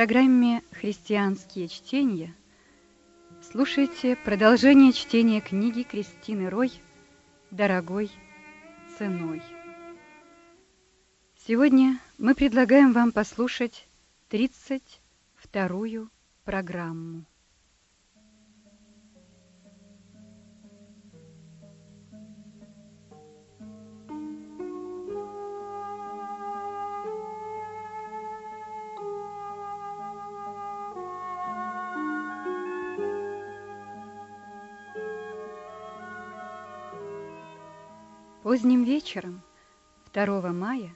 программе «Христианские чтения» слушайте продолжение чтения книги Кристины Рой «Дорогой ценой». Сегодня мы предлагаем вам послушать 32-ю программу. Поздним вечером 2 мая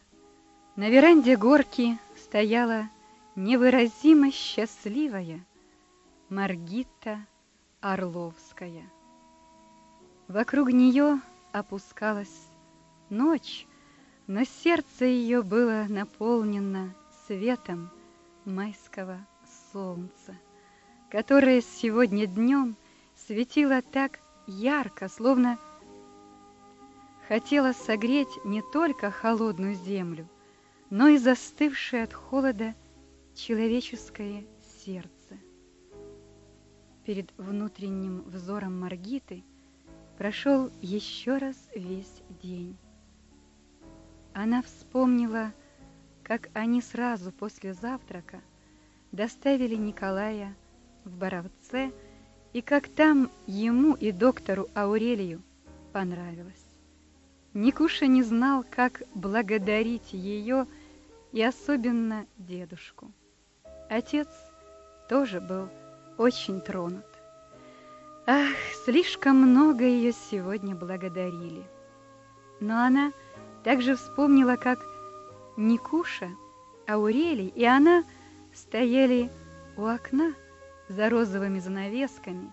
на веранде горки стояла невыразимо счастливая Маргита Орловская. Вокруг нее опускалась ночь, но сердце ее было наполнено светом майского солнца, которое сегодня днем светило так ярко, словно хотела согреть не только холодную землю, но и застывшее от холода человеческое сердце. Перед внутренним взором Маргиты прошел еще раз весь день. Она вспомнила, как они сразу после завтрака доставили Николая в Боровце, и как там ему и доктору Аурелию понравилось. Никуша не знал, как благодарить ее и особенно дедушку. Отец тоже был очень тронут. Ах, слишком много ее сегодня благодарили. Но она также вспомнила, как Никуша, Аурелий и она стояли у окна за розовыми занавесками,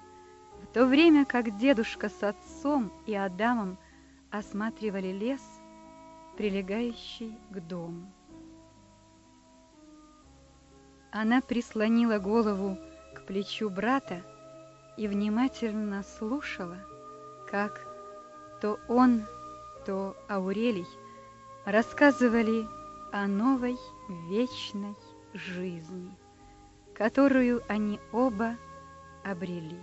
в то время как дедушка с отцом и Адамом осматривали лес, прилегающий к дому. Она прислонила голову к плечу брата и внимательно слушала, как то он, то Аурелий рассказывали о новой вечной жизни, которую они оба обрели.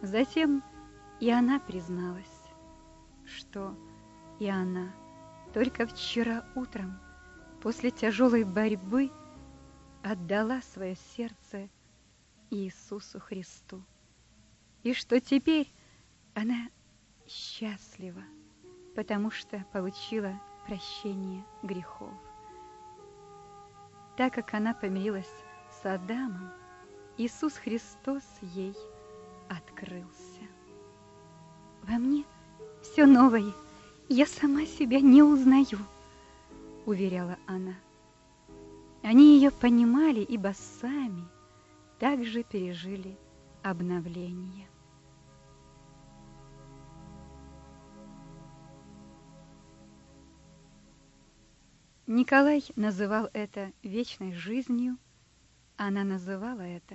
Затем и она призналась что и она только вчера утром, после тяжелой борьбы, отдала свое сердце Иисусу Христу, и что теперь она счастлива, потому что получила прощение грехов. Так как она помирилась с Адамом, Иисус Христос ей открылся. Во мне – все новое. Я сама себя не узнаю, уверяла она. Они ее понимали, ибо сами также пережили обновление. Николай называл это вечной жизнью, она называла это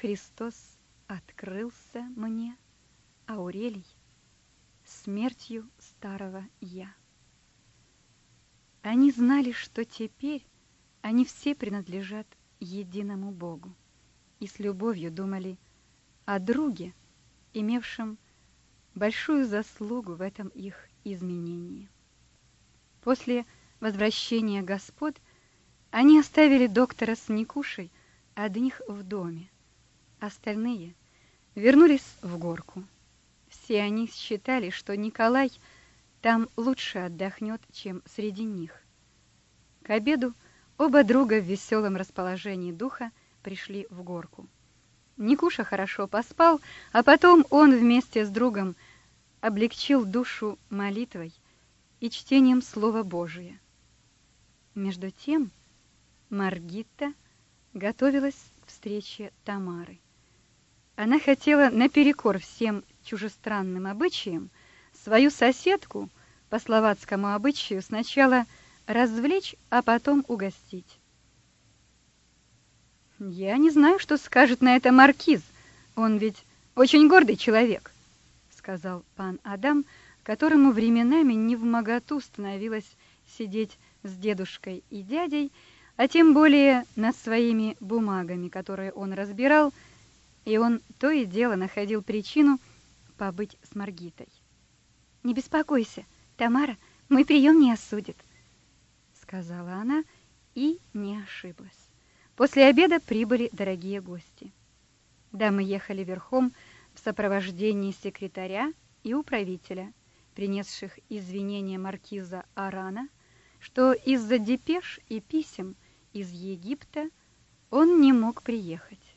«Христос открылся мне», Аурелий смертью старого «я». Они знали, что теперь они все принадлежат единому Богу, и с любовью думали о друге, имевшем большую заслугу в этом их изменении. После возвращения господ они оставили доктора с Никушей одних в доме, остальные вернулись в горку. Все они считали, что Николай там лучше отдохнет, чем среди них. К обеду оба друга в веселом расположении духа пришли в горку. Никуша хорошо поспал, а потом он вместе с другом облегчил душу молитвой и чтением Слова Божия. Между тем Маргита готовилась к встрече Тамары. Она хотела наперекор всем чужестранным обычаям свою соседку по словацкому обычаю сначала развлечь, а потом угостить. «Я не знаю, что скажет на это маркиз. Он ведь очень гордый человек», — сказал пан Адам, которому временами не в моготу становилось сидеть с дедушкой и дядей, а тем более над своими бумагами, которые он разбирал, и он то и дело находил причину побыть с Маргитой. «Не беспокойся, Тамара мой прием не осудит», — сказала она и не ошиблась. После обеда прибыли дорогие гости. Дамы ехали верхом в сопровождении секретаря и управителя, принесших извинения маркиза Арана, что из-за депеш и писем из Египта он не мог приехать.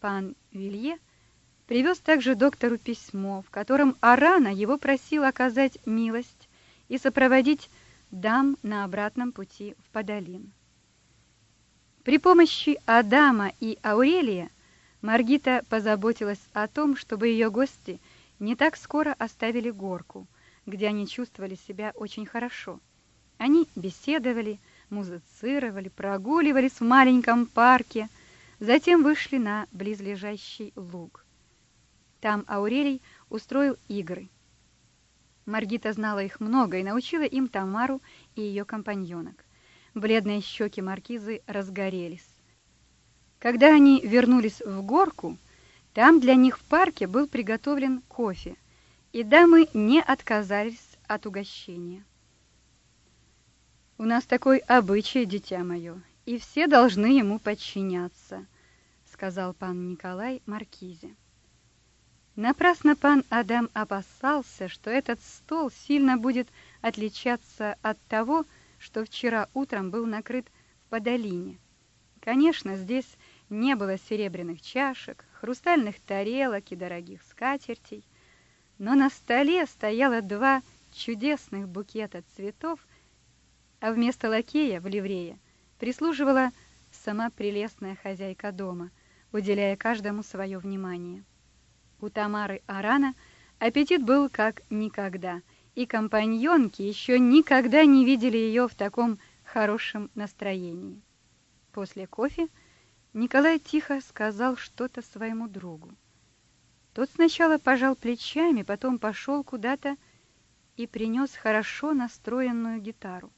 Пан Вилье привез также доктору письмо, в котором Арана его просил оказать милость и сопроводить дам на обратном пути в Подолин. При помощи Адама и Аурелия Маргита позаботилась о том, чтобы ее гости не так скоро оставили горку, где они чувствовали себя очень хорошо. Они беседовали, музицировали, прогуливались в маленьком парке, затем вышли на близлежащий луг. Там Аурелий устроил игры. Маргита знала их много и научила им Тамару и ее компаньонок. Бледные щеки маркизы разгорелись. Когда они вернулись в горку, там для них в парке был приготовлен кофе, и дамы не отказались от угощения. «У нас такой обычай, дитя мое, и все должны ему подчиняться», сказал пан Николай Маркизе. Напрасно пан Адам опасался, что этот стол сильно будет отличаться от того, что вчера утром был накрыт в Подолине. Конечно, здесь не было серебряных чашек, хрустальных тарелок и дорогих скатертей, но на столе стояло два чудесных букета цветов, а вместо лакея в ливрее прислуживала сама прелестная хозяйка дома, уделяя каждому свое внимание. У Тамары Арана аппетит был как никогда, и компаньонки еще никогда не видели ее в таком хорошем настроении. После кофе Николай тихо сказал что-то своему другу. Тот сначала пожал плечами, потом пошел куда-то и принес хорошо настроенную гитару.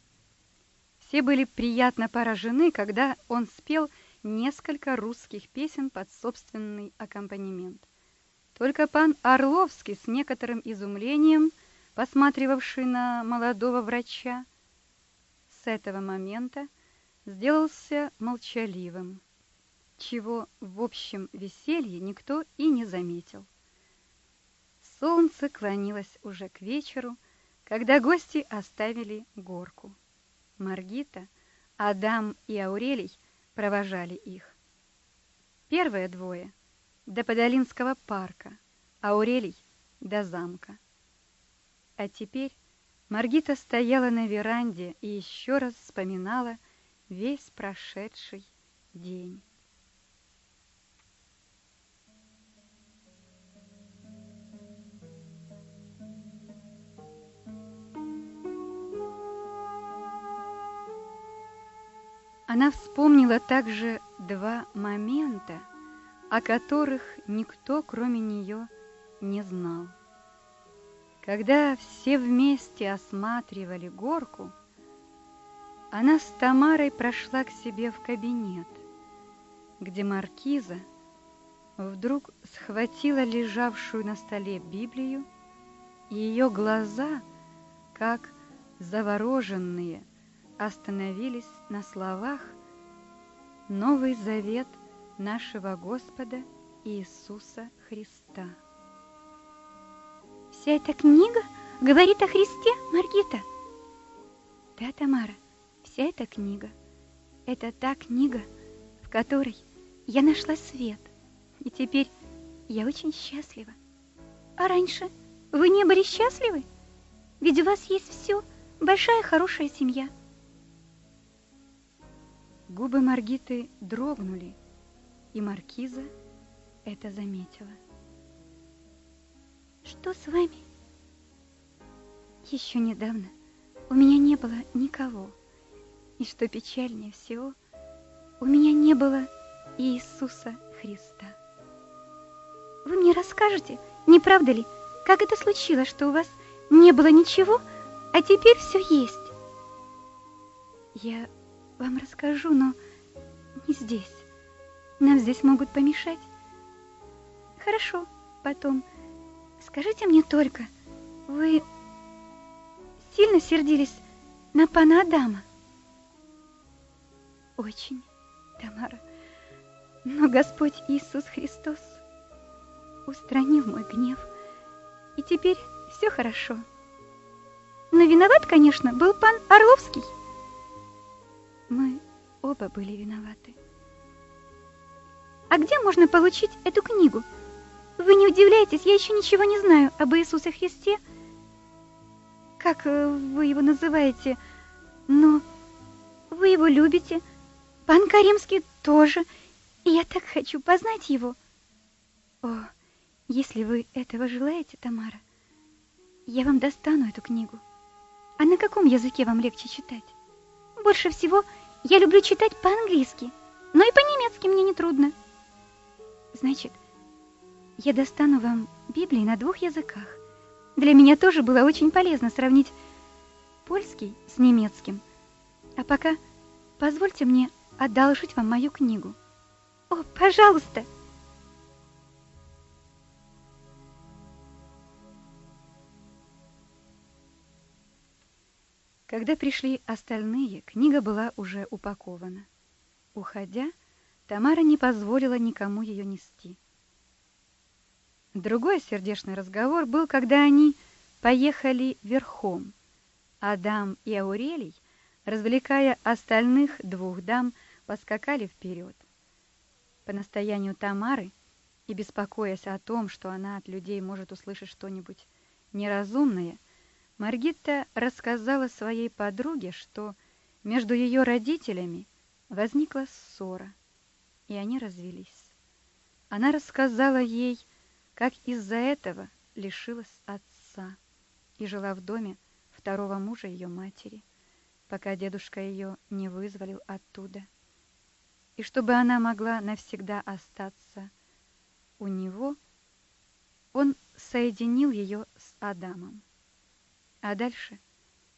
Все были приятно поражены, когда он спел несколько русских песен под собственный аккомпанемент. Только пан Орловский с некоторым изумлением, посматривавший на молодого врача, с этого момента сделался молчаливым чего в общем веселье никто и не заметил. Солнце клонилось уже к вечеру, когда гости оставили горку. Маргита, Адам и Аурелий провожали их. Первые двое до Подолинского парка, Аурелий до замка. А теперь Маргита стояла на веранде и еще раз вспоминала весь прошедший день. Она вспомнила также два момента, о которых никто, кроме нее, не знал. Когда все вместе осматривали горку, она с Тамарой прошла к себе в кабинет, где маркиза вдруг схватила лежавшую на столе Библию, и ее глаза, как завороженные, остановились на словах «Новый завет нашего Господа Иисуса Христа». «Вся эта книга говорит о Христе, Маргита?» «Да, Тамара, вся эта книга. Это та книга, в которой я нашла свет, и теперь я очень счастлива». «А раньше вы не были счастливы? Ведь у вас есть все, большая хорошая семья». Губы Маргиты дрогнули, и маркиза это заметила. Что с вами? Еще недавно у меня не было никого. И что печальнее всего, у меня не было Иисуса Христа. Вы мне расскажете, не правда ли, как это случилось, что у вас не было ничего, а теперь все есть? Я вам расскажу, но не здесь. Нам здесь могут помешать. Хорошо, потом. Скажите мне только, вы сильно сердились на пана Адама? Очень, Тамара. Но Господь Иисус Христос устранил мой гнев, и теперь все хорошо. Но виноват, конечно, был пан Орловский. Мы оба были виноваты. А где можно получить эту книгу? Вы не удивляйтесь, я еще ничего не знаю об Иисусе Христе. Как э, вы его называете? Но вы его любите. Пан Каримский тоже. И я так хочу познать его. О, если вы этого желаете, Тамара, я вам достану эту книгу. А на каком языке вам легче читать? Больше всего я люблю читать по-английски, но и по-немецки мне не трудно. Значит, я достану вам Библии на двух языках. Для меня тоже было очень полезно сравнить польский с немецким. А пока позвольте мне одолжить вам мою книгу. О, пожалуйста! Когда пришли остальные, книга была уже упакована. Уходя, Тамара не позволила никому ее нести. Другой сердечный разговор был, когда они поехали верхом. Адам и Аурелий, развлекая остальных двух дам, поскакали вперед. По настоянию Тамары и беспокоясь о том, что она от людей может услышать что-нибудь неразумное, Маргита рассказала своей подруге, что между ее родителями возникла ссора, и они развелись. Она рассказала ей, как из-за этого лишилась отца и жила в доме второго мужа ее матери, пока дедушка ее не вызволил оттуда. И чтобы она могла навсегда остаться у него, он соединил ее с Адамом. А дальше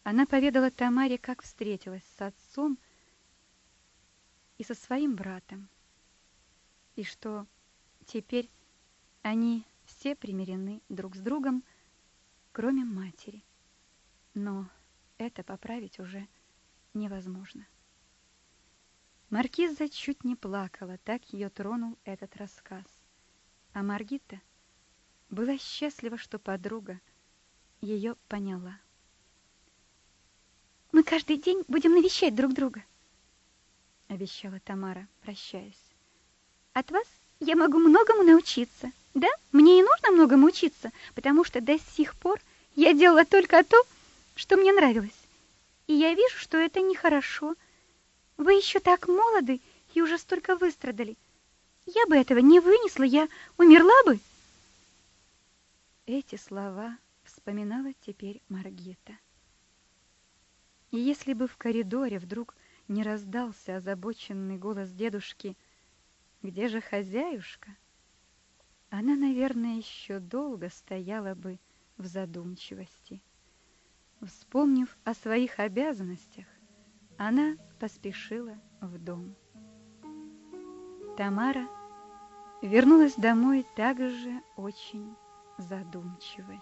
она поведала Тамаре, как встретилась с отцом и со своим братом, и что теперь они все примирены друг с другом, кроме матери. Но это поправить уже невозможно. Маркиза чуть не плакала, так ее тронул этот рассказ. А Маргита была счастлива, что подруга — ее поняла. «Мы каждый день будем навещать друг друга», — обещала Тамара, прощаясь. «От вас я могу многому научиться. Да, мне и нужно многому учиться, потому что до сих пор я делала только то, что мне нравилось. И я вижу, что это нехорошо. Вы еще так молоды и уже столько выстрадали. Я бы этого не вынесла, я умерла бы». Эти слова вспоминала теперь Маргита. И если бы в коридоре вдруг не раздался озабоченный голос дедушки «Где же хозяюшка?», она, наверное, еще долго стояла бы в задумчивости. Вспомнив о своих обязанностях, она поспешила в дом. Тамара вернулась домой также очень задумчивой.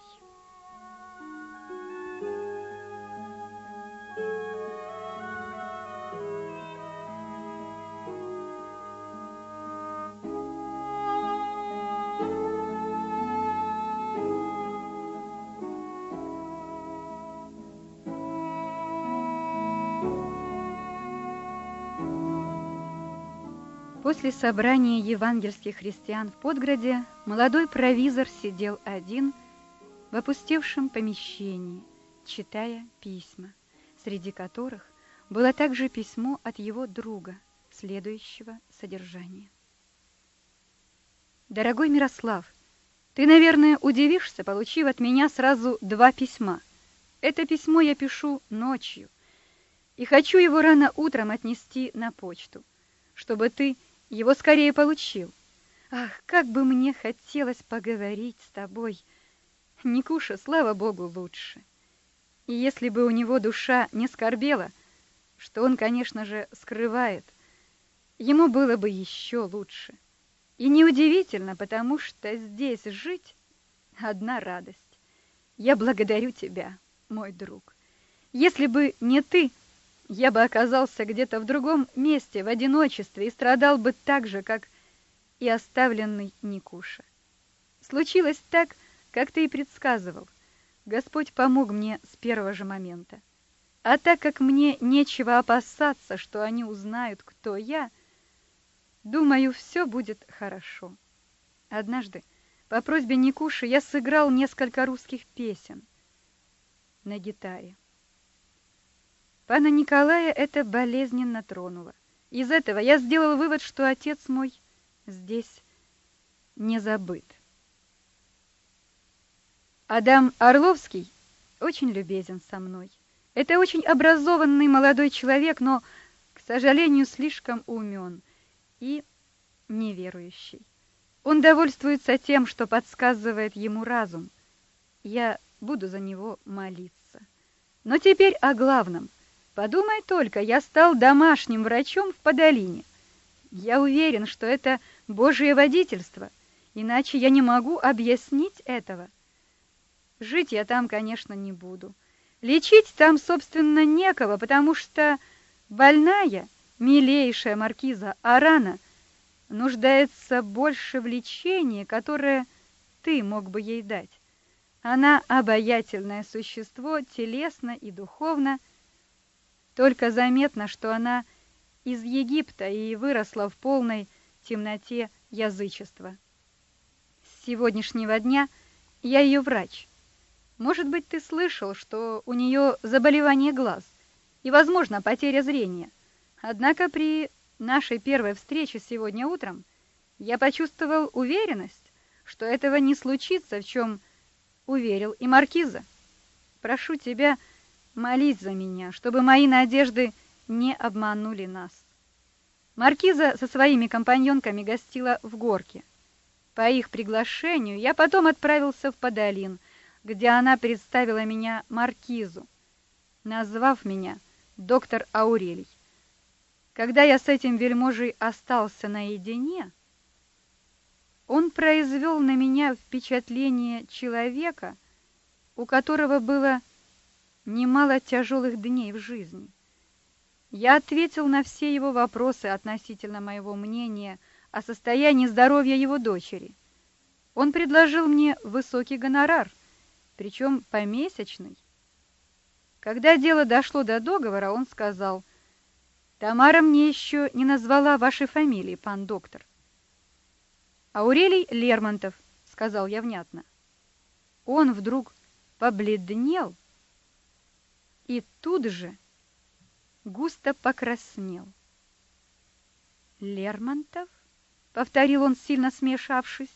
После собрания евангельских христиан в Подграде молодой провизор сидел один в опустевшем помещении, читая письма, среди которых было также письмо от его друга, следующего содержания. Дорогой Мирослав, ты, наверное, удивишься, получив от меня сразу два письма. Это письмо я пишу ночью, и хочу его рано утром отнести на почту, чтобы ты его скорее получил. Ах, как бы мне хотелось поговорить с тобой. Никуша, слава богу, лучше. И если бы у него душа не скорбела, что он, конечно же, скрывает. Ему было бы еще лучше. И неудивительно, потому что здесь жить — одна радость. Я благодарю тебя, мой друг. Если бы не ты, я бы оказался где-то в другом месте, в одиночестве, и страдал бы так же, как и оставленный Никуша. Случилось так, как ты и предсказывал. Господь помог мне с первого же момента. А так как мне нечего опасаться, что они узнают, кто я, думаю, все будет хорошо. Однажды по просьбе Никуши я сыграл несколько русских песен на гитаре. Пана Николая это болезненно тронуло. Из этого я сделал вывод, что отец мой здесь не забыт. Адам Орловский очень любезен со мной. Это очень образованный молодой человек, но, к сожалению, слишком умен и неверующий. Он довольствуется тем, что подсказывает ему разум. Я буду за него молиться. Но теперь о главном. Подумай только, я стал домашним врачом в Подолине. Я уверен, что это Божье водительство, иначе я не могу объяснить этого. Жить я там, конечно, не буду. Лечить там, собственно, некого, потому что больная, милейшая маркиза Арана, нуждается больше в лечении, которое ты мог бы ей дать. Она обаятельное существо, телесно и духовно. Только заметно, что она из Египта и выросла в полной темноте язычества. С сегодняшнего дня я ее врач. Может быть, ты слышал, что у нее заболевание глаз и, возможно, потеря зрения. Однако при нашей первой встрече сегодня утром я почувствовал уверенность, что этого не случится, в чем уверил и маркиза. Прошу тебя, молись за меня, чтобы мои надежды не обманули нас. Маркиза со своими компаньонками гостила в горке. По их приглашению я потом отправился в Подолин, где она представила меня маркизу, назвав меня доктор Аурелий. Когда я с этим вельможей остался наедине, он произвел на меня впечатление человека, у которого было немало тяжелых дней в жизни. Я ответил на все его вопросы относительно моего мнения о состоянии здоровья его дочери. Он предложил мне высокий гонорар, причем помесячный. Когда дело дошло до договора, он сказал, «Тамара мне еще не назвала вашей фамилии, пан доктор». «Аурелий Лермонтов», — сказал я внятно. Он вдруг побледнел и тут же густо покраснел. «Лермонтов?» — повторил он, сильно смешавшись.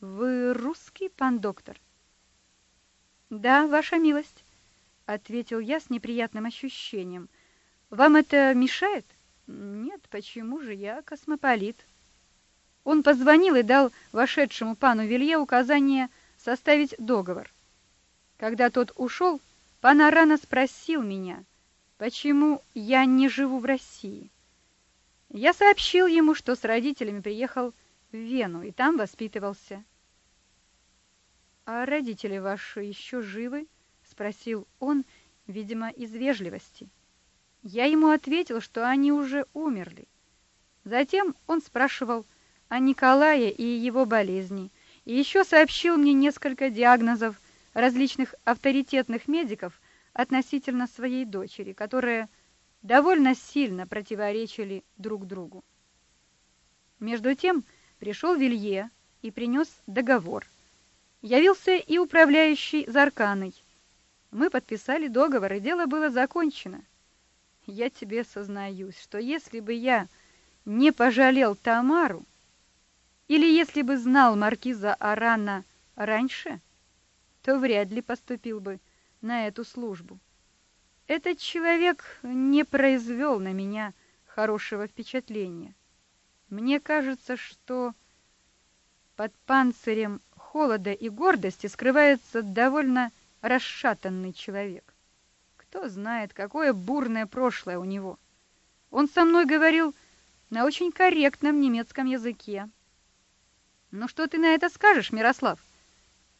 «Вы русский, пан доктор?» «Да, ваша милость», — ответил я с неприятным ощущением. «Вам это мешает?» «Нет, почему же я космополит?» Он позвонил и дал вошедшему пану Вилье указание составить договор. Когда тот ушел, пан Арана спросил меня — почему я не живу в России. Я сообщил ему, что с родителями приехал в Вену и там воспитывался. «А родители ваши еще живы?» — спросил он, видимо, из вежливости. Я ему ответил, что они уже умерли. Затем он спрашивал о Николае и его болезни, и еще сообщил мне несколько диагнозов различных авторитетных медиков, относительно своей дочери, которые довольно сильно противоречили друг другу. Между тем пришел Вилье и принес договор. Явился и управляющий Зарканой. Мы подписали договор, и дело было закончено. Я тебе сознаюсь, что если бы я не пожалел Тамару, или если бы знал маркиза Арана раньше, то вряд ли поступил бы на эту службу. Этот человек не произвел на меня хорошего впечатления. Мне кажется, что под панцирем холода и гордости скрывается довольно расшатанный человек. Кто знает, какое бурное прошлое у него. Он со мной говорил на очень корректном немецком языке. Ну что ты на это скажешь, Мирослав?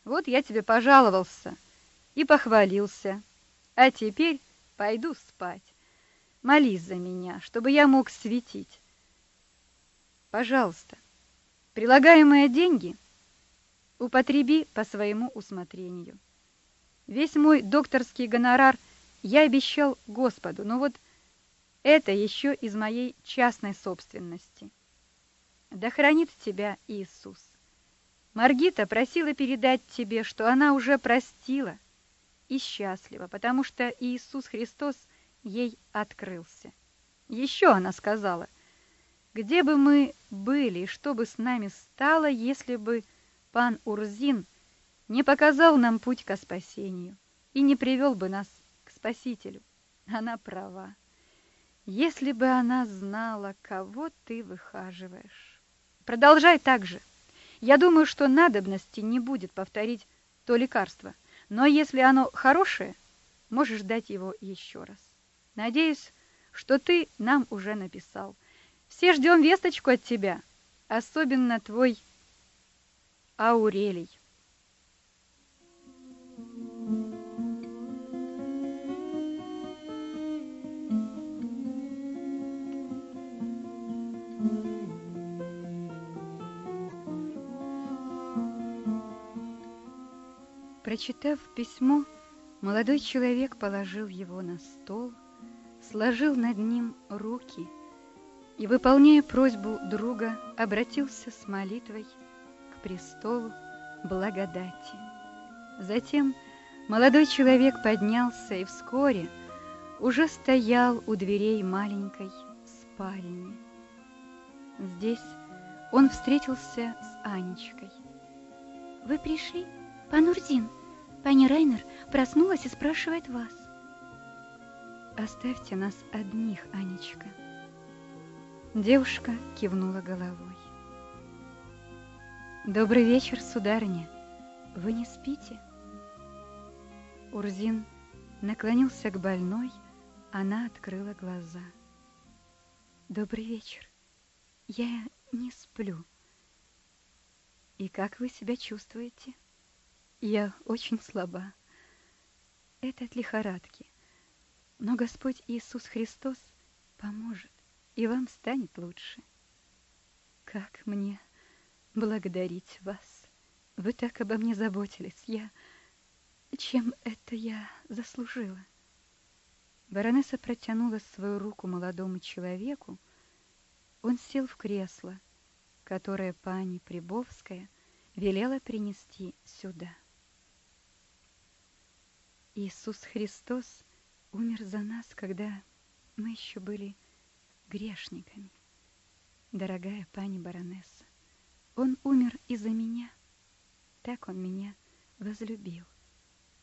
Вот я тебе пожаловался и похвалился. А теперь пойду спать. Молись за меня, чтобы я мог светить. Пожалуйста, прилагаемые деньги употреби по своему усмотрению. Весь мой докторский гонорар я обещал Господу, но вот это еще из моей частной собственности. Да хранит тебя Иисус. Маргита просила передать тебе, что она уже простила и счастлива, потому что Иисус Христос ей открылся. Еще она сказала, где бы мы были и что бы с нами стало, если бы пан Урзин не показал нам путь к спасению и не привел бы нас к Спасителю. Она права. Если бы она знала, кого ты выхаживаешь. Продолжай так же. Я думаю, что надобности не будет повторить то лекарство, но если оно хорошее, можешь дать его еще раз. Надеюсь, что ты нам уже написал. Все ждем весточку от тебя, особенно твой Аурелий. Прочитав письмо, молодой человек положил его на стол, сложил над ним руки и, выполняя просьбу друга, обратился с молитвой к престолу благодати. Затем молодой человек поднялся и вскоре уже стоял у дверей маленькой спальни. Здесь он встретился с Анечкой. «Вы пришли, пан Урзин?» Пани Райнер проснулась и спрашивает вас. Оставьте нас одних, Анечка. Девушка кивнула головой. Добрый вечер, сударыня. Вы не спите? Урзин наклонился к больной, она открыла глаза. Добрый вечер. Я не сплю. И как вы себя чувствуете? — я очень слаба. Это от лихорадки. Но Господь Иисус Христос поможет, и вам станет лучше. Как мне благодарить вас? Вы так обо мне заботились. Я... Чем это я заслужила? Баронесса протянула свою руку молодому человеку. Он сел в кресло, которое пани Прибовская велела принести сюда. Иисус Христос умер за нас, когда мы еще были грешниками. Дорогая пани баронесса, Он умер из-за меня. Так Он меня возлюбил.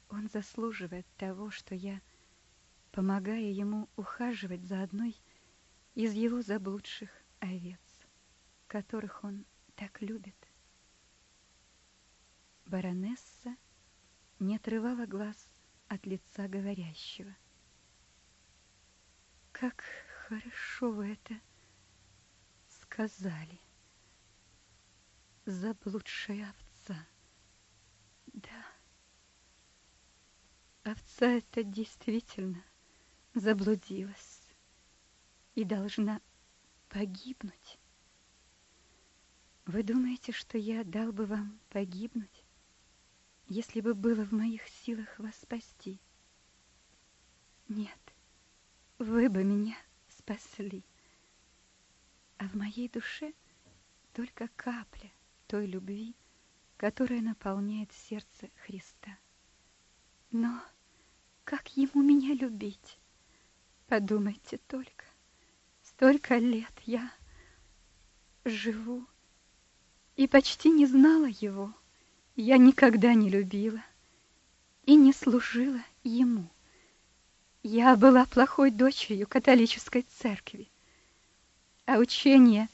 Он заслуживает того, что я помогаю Ему ухаживать за одной из Его заблудших овец, которых Он так любит. Баронесса не отрывала глаз от лица говорящего. Как хорошо вы это сказали. Заблудшая овца. Да. Овца эта действительно заблудилась и должна погибнуть. Вы думаете, что я дал бы вам погибнуть? Если бы было в моих силах вас спасти. Нет, вы бы меня спасли. А в моей душе только капля той любви, которая наполняет сердце Христа. Но как ему меня любить? Подумайте только, столько лет я живу и почти не знала его я никогда не любила и не служила ему. Я была плохой дочерью католической церкви, а учение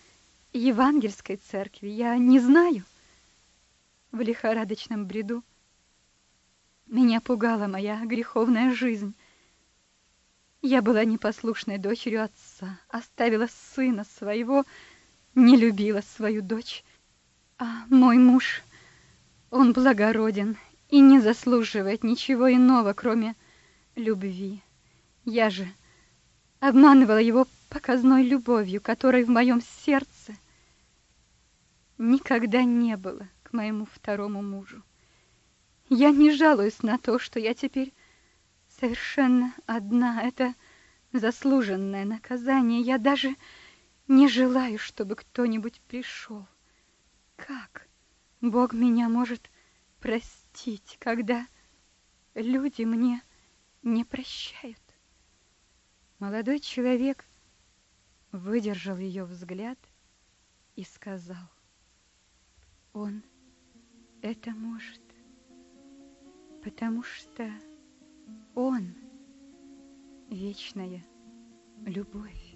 евангельской церкви я не знаю. В лихорадочном бреду меня пугала моя греховная жизнь. Я была непослушной дочерью отца, оставила сына своего, не любила свою дочь. А мой муж, он благороден и не заслуживает ничего иного, кроме любви. Я же обманывала его показной любовью, которой в моем сердце никогда не было к моему второму мужу. Я не жалуюсь на то, что я теперь совершенно одна. Это заслуженное наказание. Я даже не желаю, чтобы кто-нибудь пришел. Как Бог меня может простить, когда люди мне не прощают? Молодой человек выдержал ее взгляд и сказал, он это может, потому что он вечная любовь.